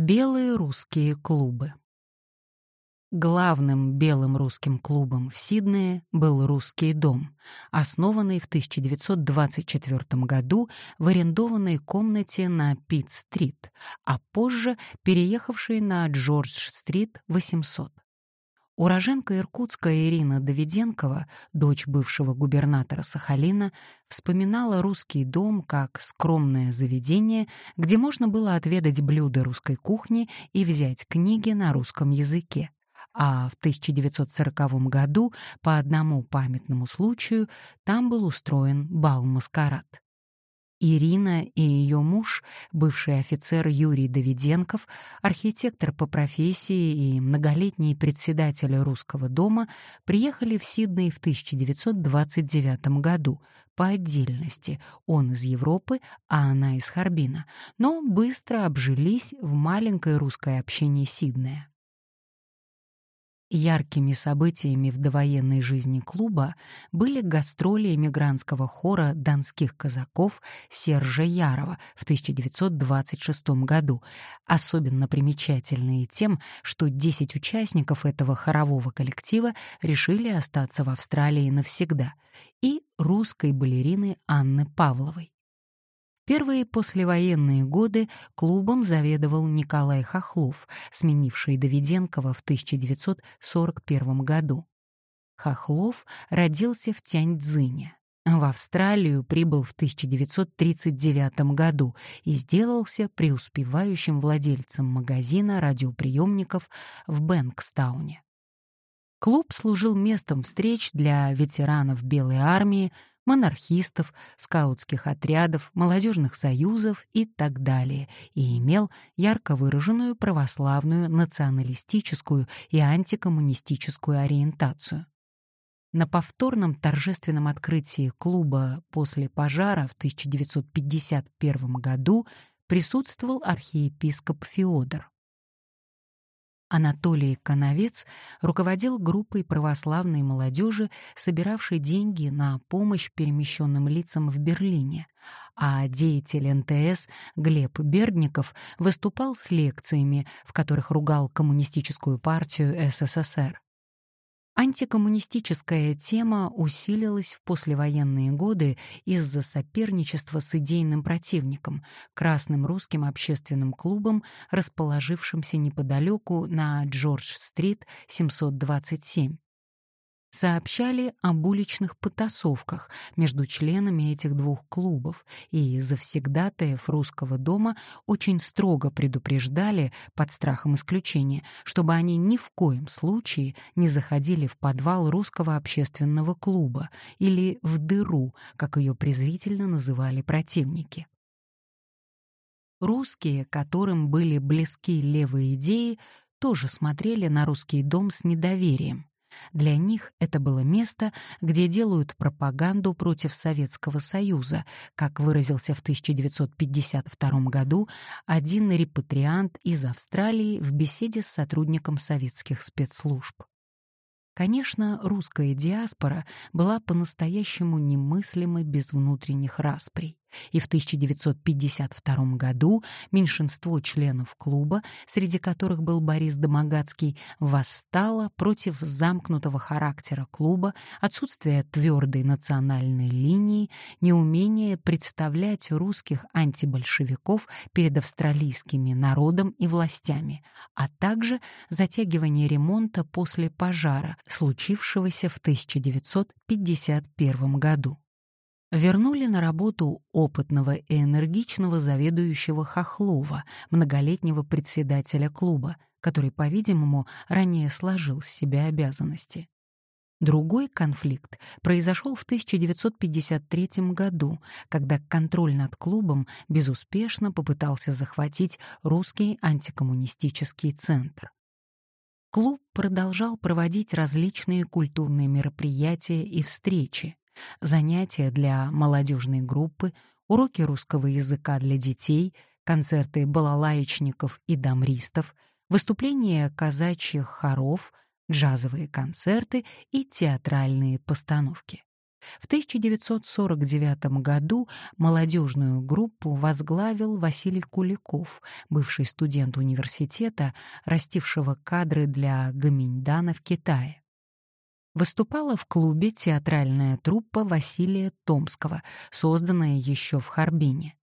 Белые русские клубы. Главным белым русским клубом в Сиднее был «Русский дом», основанный в 1924 году в арендованной комнате на Питт-стрит, а позже переехавший на Джордж-стрит 800. Уроженка Иркутска Ирина Давиденкова, дочь бывшего губернатора Сахалина, вспоминала русский дом как скромное заведение, где можно было отведать блюда русской кухни и взять книги на русском языке. А в 1940 году по одному памятному случаю там был устроен бал-маскарад. Ирина и ее муж, бывший офицер Юрий Давиденков, архитектор по профессии и многолетний председатель русского дома, приехали в Сидней в 1929 году по отдельности, он из Европы, а она из Харбина, но быстро обжились в маленькой русской общине Сиднея. Яркими событиями в довоенной жизни клуба были гастроли эмигрантского хора донских казаков Сержа Ярова в 1926 году, особенно примечательные тем, что 10 участников этого хорового коллектива решили остаться в Австралии навсегда, и русской балерины Анны Павловой. Первые послевоенные годы клубом заведовал Николай Хохлов, сменивший Давиденкова в 1941 году. Хохлов родился в Тяньцзине. В Австралию прибыл в 1939 году и сделался преуспевающим владельцем магазина радиоприемников в Бэнкстауне. Клуб служил местом встреч для ветеранов Белой армии, монархистов, скаутских отрядов, молодежных союзов и так далее, и имел ярко выраженную православную, националистическую и антикоммунистическую ориентацию. На повторном торжественном открытии клуба после пожара в 1951 году присутствовал архиепископ Феодор. Анатолий Коновец руководил группой православной молодежи, собиравшей деньги на помощь перемещенным лицам в Берлине, а деятель НТС Глеб Бердников выступал с лекциями, в которых ругал коммунистическую партию СССР. Антикоммунистическая тема усилилась в послевоенные годы из-за соперничества с идейным противником, Красным русским общественным клубом, расположившимся неподалеку на Джордж-стрит 727 сообщали об уличных потасовках между членами этих двух клубов, и завсегдатаев русского дома очень строго предупреждали под страхом исключения, чтобы они ни в коем случае не заходили в подвал русского общественного клуба или в дыру, как ее презрительно называли противники. Русские, которым были близки левые идеи, тоже смотрели на русский дом с недоверием. Для них это было место, где делают пропаганду против Советского Союза, как выразился в 1952 году один репатриант из Австралии в беседе с сотрудником советских спецслужб. Конечно, русская диаспора была по-настоящему немыслимой без внутренних расприй. И в 1952 году меньшинство членов клуба, среди которых был Борис Домогацкий, восстало против замкнутого характера клуба, отсутствия твердой национальной линии, неумения представлять русских антибольшевиков перед австралийскими народом и властями, а также затягивание ремонта после пожара, случившегося в 1951 году вернули на работу опытного и энергичного заведующего Хохлова, многолетнего председателя клуба, который, по-видимому, ранее сложил с себя обязанности. Другой конфликт произошел в 1953 году, когда контроль над клубом безуспешно попытался захватить русский антикоммунистический центр. Клуб продолжал проводить различные культурные мероприятия и встречи, занятия для молодежной группы, уроки русского языка для детей, концерты балалаечников и дамристов, выступления казачьих хоров, джазовые концерты и театральные постановки. В 1949 году молодежную группу возглавил Василий Куликов, бывший студент университета, растившего кадры для Гаминьдана в Китае. Выступала в клубе театральная труппа Василия Томского, созданная еще в Харбине.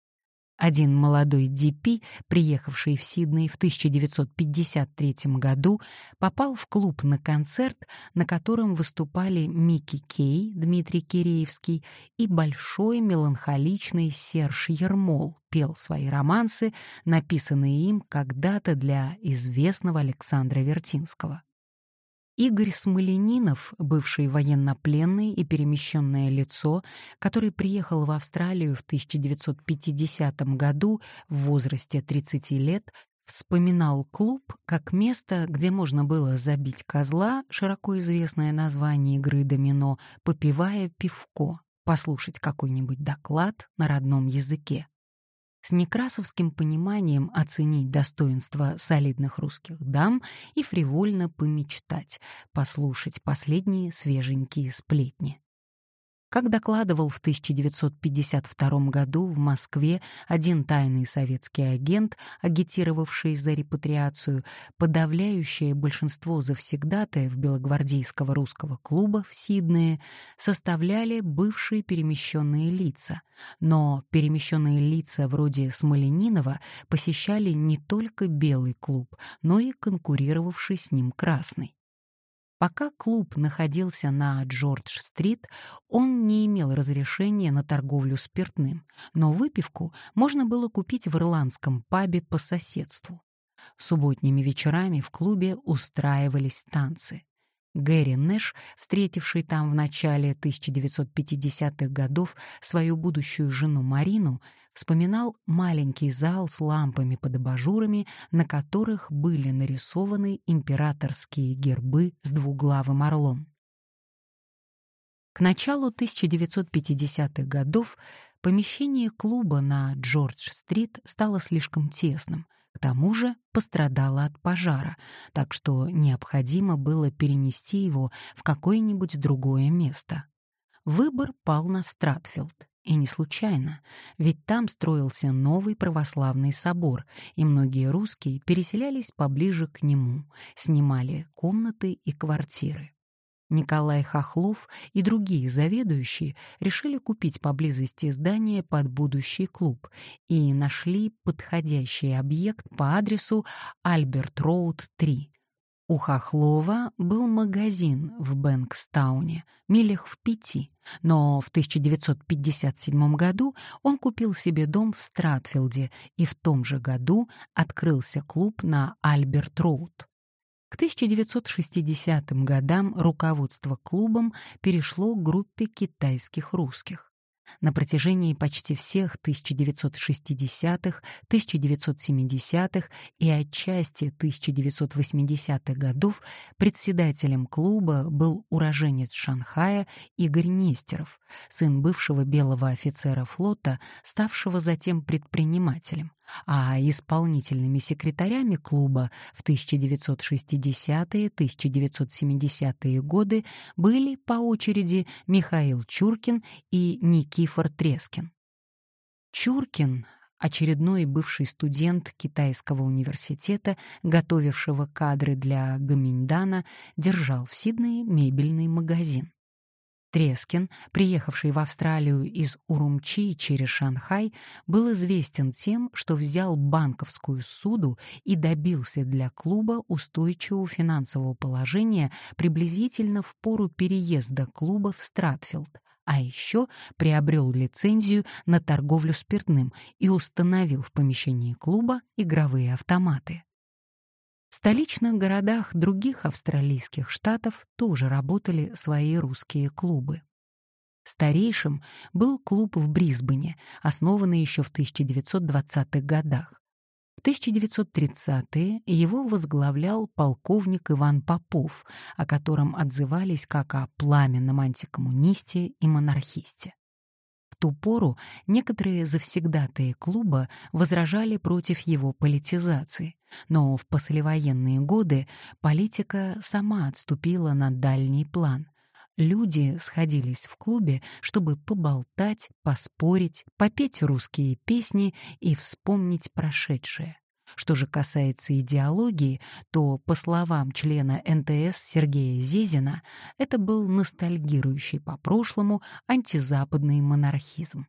Один молодой Ди-Пи, приехавший в Сидней в 1953 году, попал в клуб на концерт, на котором выступали Микки Кей, Дмитрий Киреевский, и большой меланхоличный Серж Ермол пел свои романсы, написанные им когда-то для известного Александра Вертинского. Игорь Смоленинов, бывший военнопленный и перемещенное лицо, который приехал в Австралию в 1950 году в возрасте 30 лет, вспоминал клуб как место, где можно было забить козла, широко известное название игры домино, попивая пивко, послушать какой-нибудь доклад на родном языке с некрасовским пониманием оценить достоинства солидных русских дам и фривольно помечтать, послушать последние свеженькие сплетни. Как докладывал в 1952 году в Москве один тайный советский агент, агитировавший за репатриацию, подавляющее большинство завсегдатаев Белогвардейского русского клуба в Сиднее составляли бывшие перемещенные лица. Но перемещенные лица вроде Смоленинова посещали не только белый клуб, но и конкурировавший с ним красный. Пока клуб находился на Джордж-стрит, он не имел разрешения на торговлю спиртным, но выпивку можно было купить в ирландском пабе по соседству. Субботними вечерами в клубе устраивались танцы. Гэри Нэш, встретивший там в начале 1950-х годов свою будущую жену Марину, вспоминал маленький зал с лампами под абажурами, на которых были нарисованы императорские гербы с двуглавым орлом. К началу 1950-х годов помещение клуба на Джордж-стрит стало слишком тесным, к тому же пострадало от пожара, так что необходимо было перенести его в какое-нибудь другое место. Выбор пал на Стратфилд. И не случайно, ведь там строился новый православный собор, и многие русские переселялись поближе к нему, снимали комнаты и квартиры. Николай Хохлов и другие заведующие решили купить поблизости здание под будущий клуб и нашли подходящий объект по адресу Альберт-Роуд, 3. У Хохлова был магазин в Бэнкстауне, милях в пяти, но в 1957 году он купил себе дом в Стратфилде, и в том же году открылся клуб на Альберт-Роуд. К 1960 годам руководство клубом перешло к группе китайских русских. На протяжении почти всех 1960-х, 1970-х и отчасти 1980-х годов председателем клуба был уроженец Шанхая Игорь Нестеров, сын бывшего белого офицера флота, ставшего затем предпринимателем, а исполнительными секретарями клуба в 1960-1970-е годы были по очереди Михаил Чуркин и Никифор Трескин. Чуркин очередной бывший студент китайского университета, готовившего кадры для Гаминьдана, держал в Сиднее мебельный магазин. Трескин, приехавший в Австралию из Урумчи через Шанхай, был известен тем, что взял банковскую суду и добился для клуба устойчивого финансового положения приблизительно в пору переезда клуба в Стратфилд, а еще приобрел лицензию на торговлю спиртным и установил в помещении клуба игровые автоматы. В столичных городах других австралийских штатов тоже работали свои русские клубы. Старейшим был клуб в Брисбене, основанный еще в 1920-х годах. В 1930-е его возглавлял полковник Иван Попов, о котором отзывались как о пламенном антикоммунисте и монархисте. В ту пору некоторые завсегдатые клуба возражали против его политизации, но в послевоенные годы политика сама отступила на дальний план. Люди сходились в клубе, чтобы поболтать, поспорить, попеть русские песни и вспомнить прошедшее. Что же касается идеологии, то, по словам члена НТС Сергея Зезина, это был ностальгирующий по прошлому антизападный монархизм.